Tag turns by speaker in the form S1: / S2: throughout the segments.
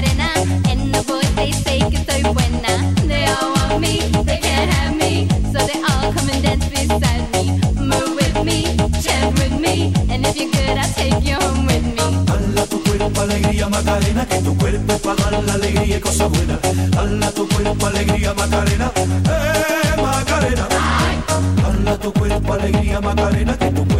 S1: Macarena. And the boys they say que soy buena. They all want me, they can't have me. So they all come and dance beside me. Move with me, chant with me. And if you're good, I'll take you home with me.
S2: Dala tu cuerpo alegría Macarena, que tu cuerpo es la alegría y cosas buenas. Dala tu cuerpo alegría Macarena, eh Macarena. Dala tu cuerpo alegría Macarena, que tu cuerpo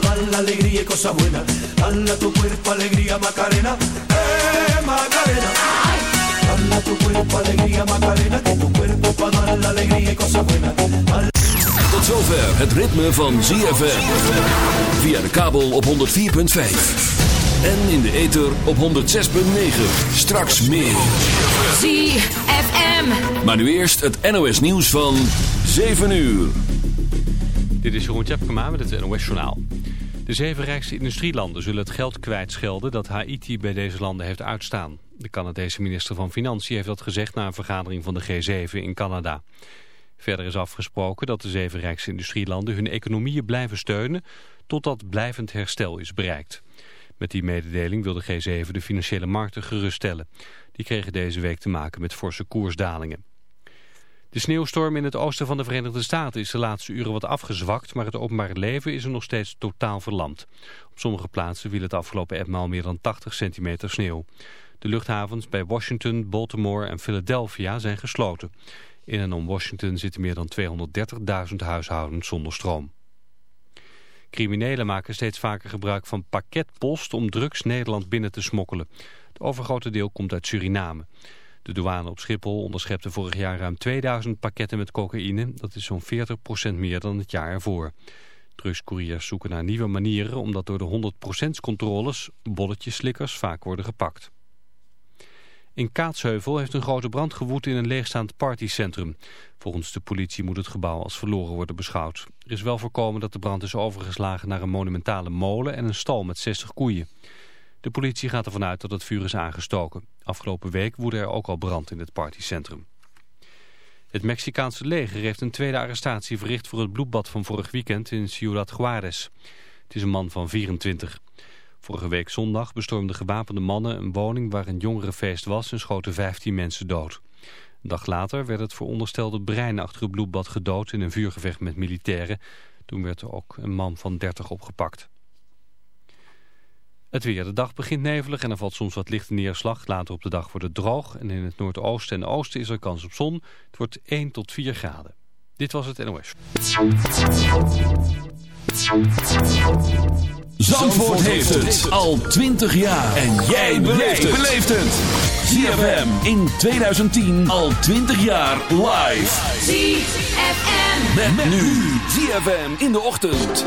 S2: para dar la alegría y cosas buenas. Dala tu cuerpo alegría Macarena, eh Macarena. Dala tu cuerpo alegría Macarena, que tu cuerpo para dar la alegría y cosas buenas. Dala
S3: Tot zover het ritme van ZFM. Via de kabel op 104.5. En in de ether op 106.9. Straks meer.
S4: ZFM.
S3: Maar nu eerst het NOS nieuws van 7 uur.
S5: Dit is Jeroen Tjepkema met het NOS Journaal. De zeven rijkste industrielanden zullen het geld kwijtschelden dat Haiti bij deze landen heeft uitstaan. De Canadese minister van Financiën heeft dat gezegd na een vergadering van de G7 in Canada. Verder is afgesproken dat de zeven rijkste industrielanden hun economieën blijven steunen totdat blijvend herstel is bereikt. Met die mededeling wil de G7 de financiële markten geruststellen. Die kregen deze week te maken met forse koersdalingen. De sneeuwstorm in het oosten van de Verenigde Staten is de laatste uren wat afgezwakt, maar het openbare leven is er nog steeds totaal verlamd. Op sommige plaatsen viel het afgelopen etmaal meer dan 80 centimeter sneeuw. De luchthavens bij Washington, Baltimore en Philadelphia zijn gesloten. In en om Washington zitten meer dan 230.000 huishoudens zonder stroom. Criminelen maken steeds vaker gebruik van pakketpost om drugs Nederland binnen te smokkelen. Het overgrote deel komt uit Suriname. De douane op Schiphol onderschepte vorig jaar ruim 2000 pakketten met cocaïne. Dat is zo'n 40% meer dan het jaar ervoor. Drugscouriers zoeken naar nieuwe manieren omdat door de 100% controles bolletjeslikkers vaak worden gepakt. In Kaatsheuvel heeft een grote brand gewoed in een leegstaand partycentrum. Volgens de politie moet het gebouw als verloren worden beschouwd. Er is wel voorkomen dat de brand is overgeslagen naar een monumentale molen en een stal met 60 koeien. De politie gaat ervan uit dat het vuur is aangestoken. Afgelopen week woedde er ook al brand in het partycentrum. Het Mexicaanse leger heeft een tweede arrestatie verricht voor het bloedbad van vorig weekend in Ciudad Juarez. Het is een man van 24. Vorige week zondag bestormden gewapende mannen een woning waar een jongerenfeest was en schoten 15 mensen dood. Een dag later werd het veronderstelde brein achter het bloedbad gedood in een vuurgevecht met militairen. Toen werd er ook een man van 30 opgepakt. Het weer. De dag begint nevelig en er valt soms wat lichte neerslag. Later op de dag wordt het droog en in het noordoosten en oosten is er kans op zon. Het wordt 1 tot 4 graden. Dit was het NOS.
S3: Zandvoort heeft het al 20 jaar. En jij beleeft het. ZFM in 2010 al 20 jaar live.
S4: ZFM.
S3: Met, nu ZFM in de ochtend.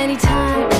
S6: many times.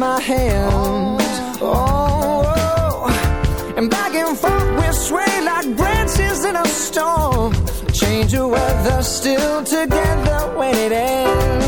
S7: Hands. Oh, oh. and back and forth we sway like branches in a storm. Change the weather, still together when it ends.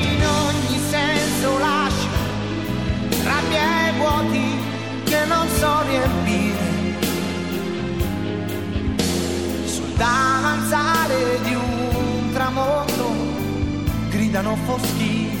S7: vuoti che non so riempire sul davanzale di un tramonto gridano foschi.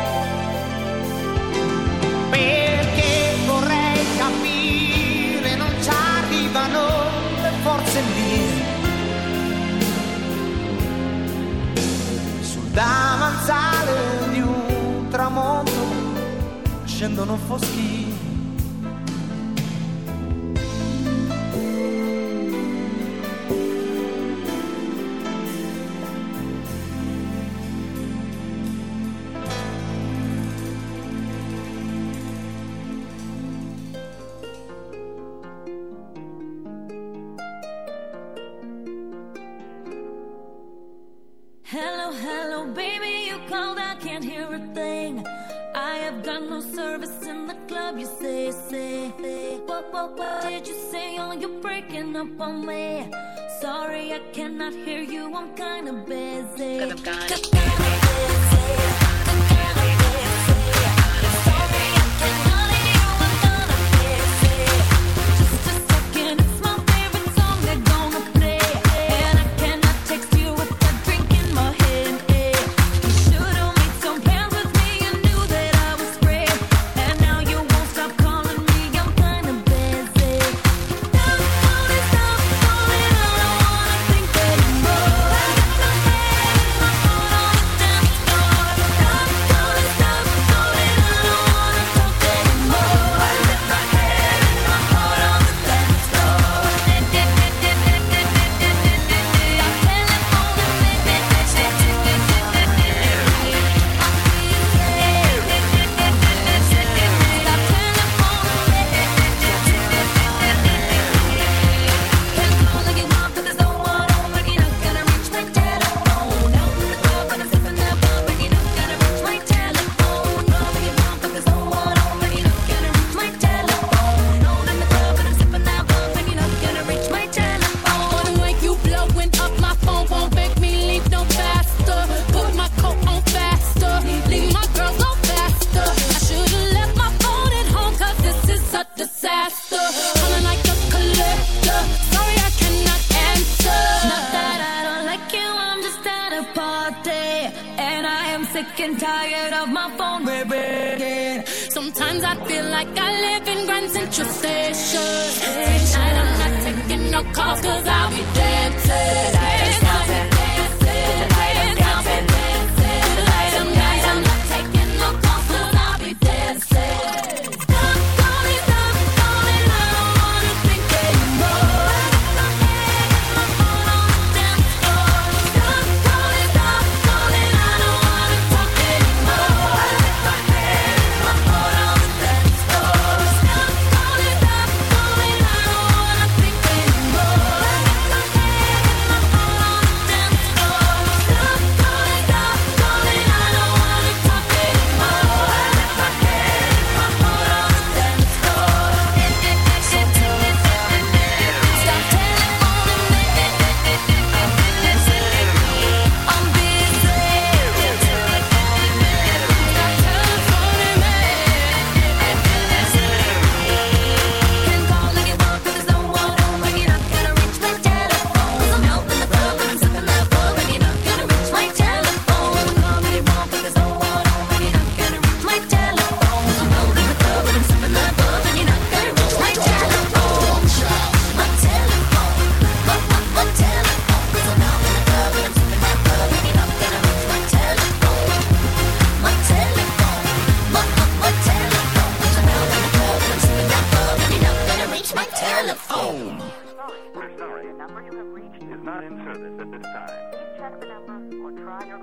S7: d'avanzare di un tramonto scendono foschi
S1: for me. Sorry, I cannot hear you. I'm kinda busy. Cause I'm gone. Cause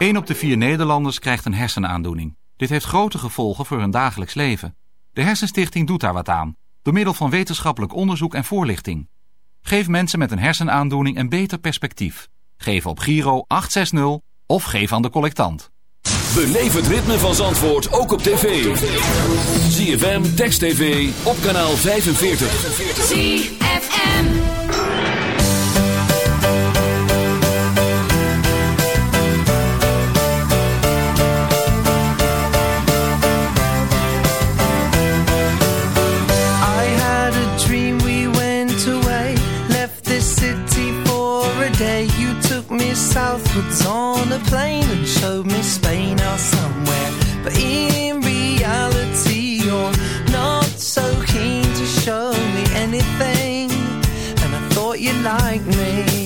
S8: Eén op de vier Nederlanders krijgt een hersenaandoening. Dit heeft grote gevolgen voor hun dagelijks leven. De Hersenstichting doet daar wat aan, door middel van wetenschappelijk onderzoek en voorlichting. Geef mensen met een hersenaandoening een beter perspectief. Geef op Giro 860 of geef aan de collectant.
S4: Beleef het ritme van Zandvoort ook op tv. ZFM, Text TV, op kanaal 45.
S9: on a plane and showed me Spain or somewhere. But in reality, you're not so keen to show me anything, and I thought you liked me.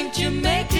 S10: think
S7: you
S11: make it?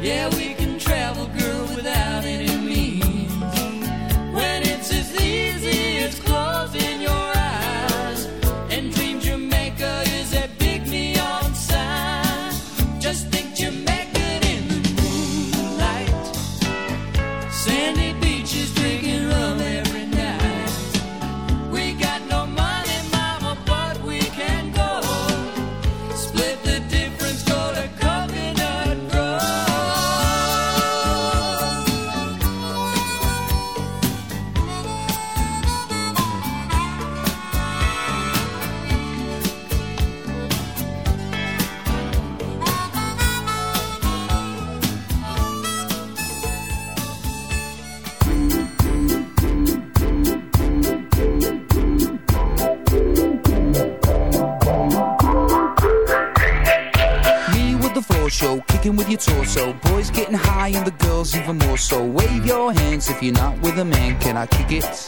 S11: Yeah. forget.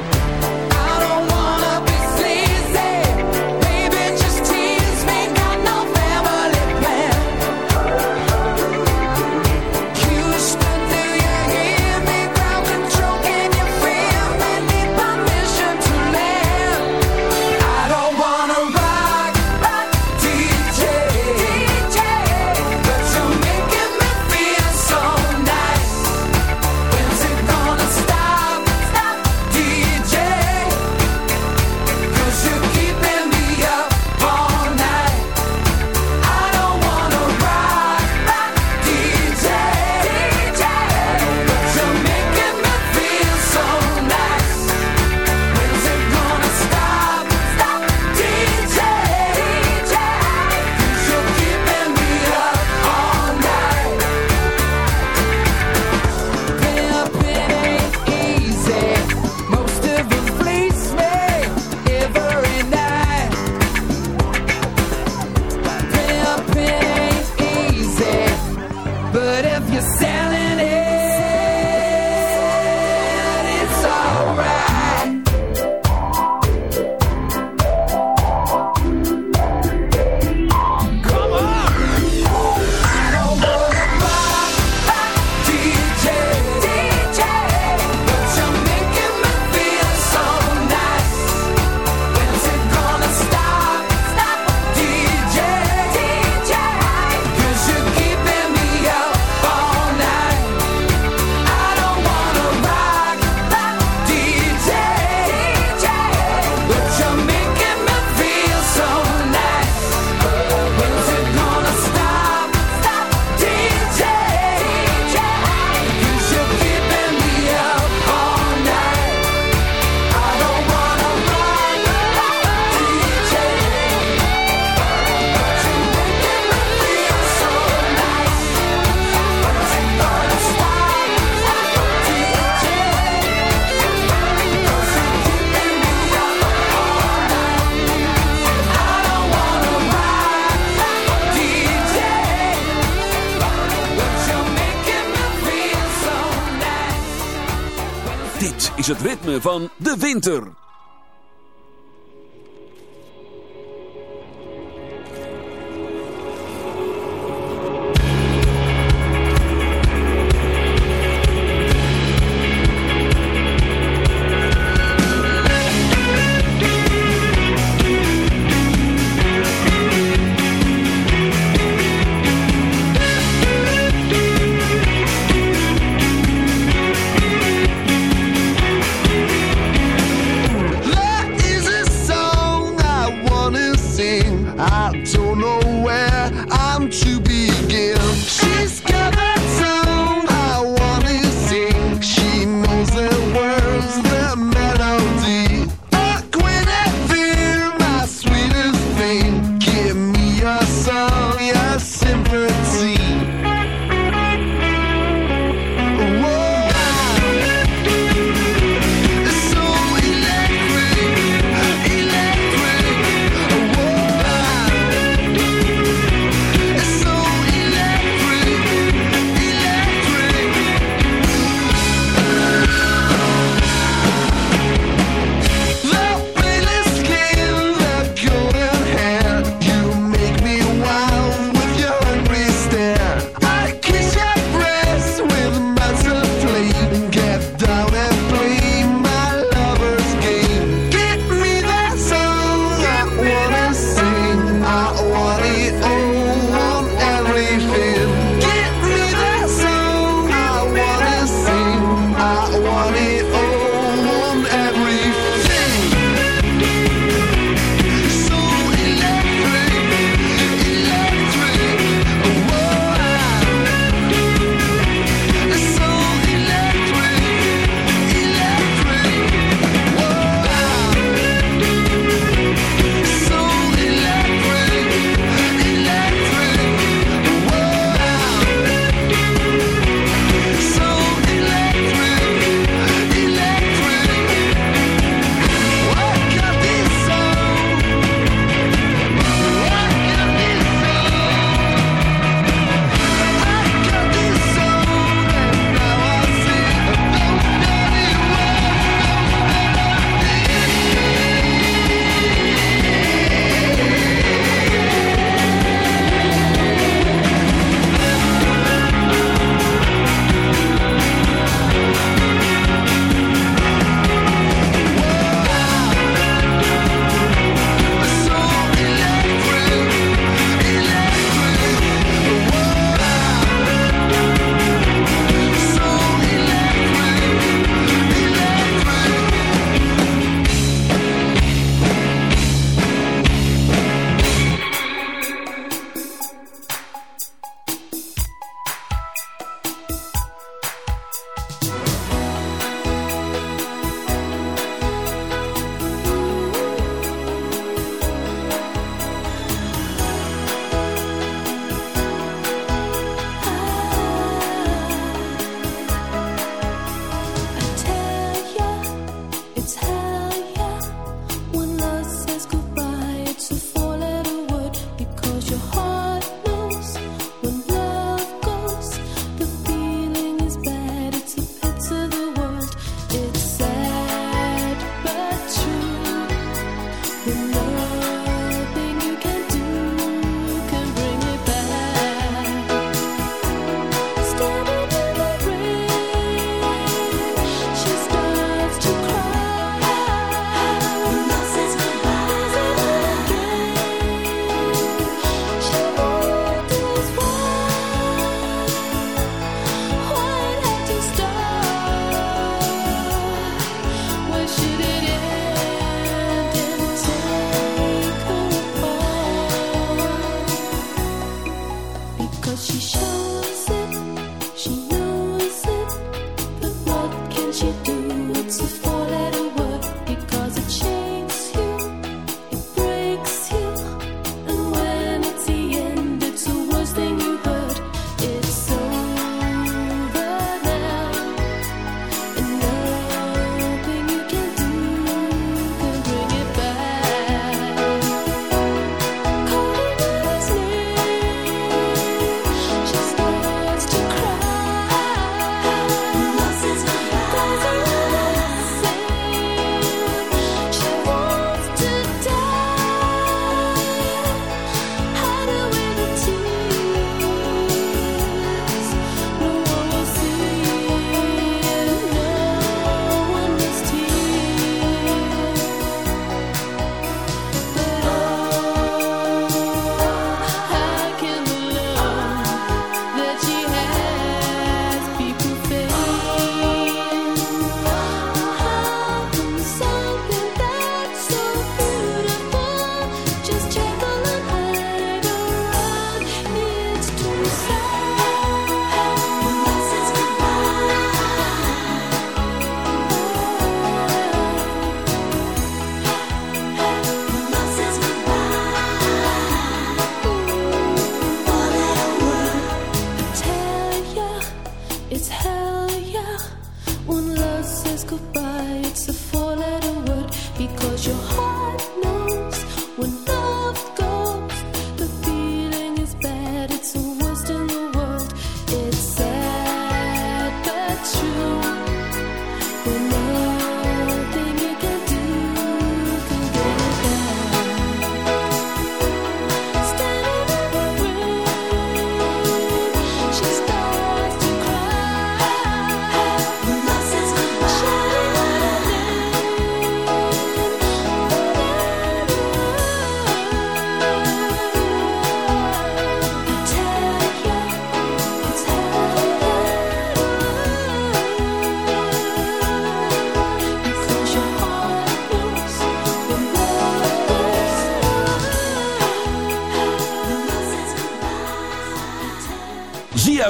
S3: van de winter.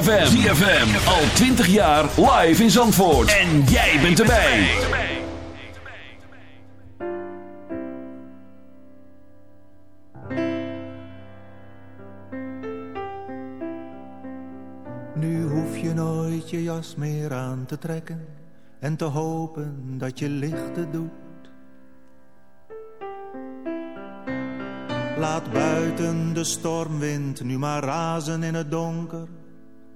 S6: ZFM. ZFM. Al 20 jaar live in Zandvoort. En jij bent erbij.
S12: Nu hoef je nooit je jas meer aan te trekken en te hopen dat je lichten doet. Laat buiten de stormwind nu maar razen in het donker,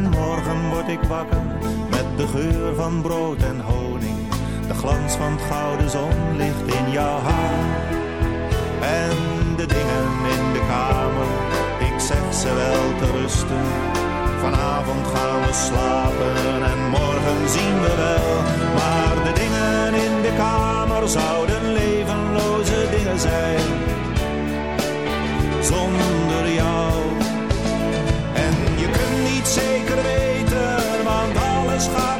S12: En morgen word ik wakker met de geur van brood en honing. De glans van het gouden zonlicht in jouw haar. En de dingen in de kamer, ik zeg ze wel te rusten. Vanavond gaan we slapen en morgen zien we wel. Maar de dingen in de kamer zouden levenloze dingen zijn. Zonder jou. Niet zeker weten, want alles gaat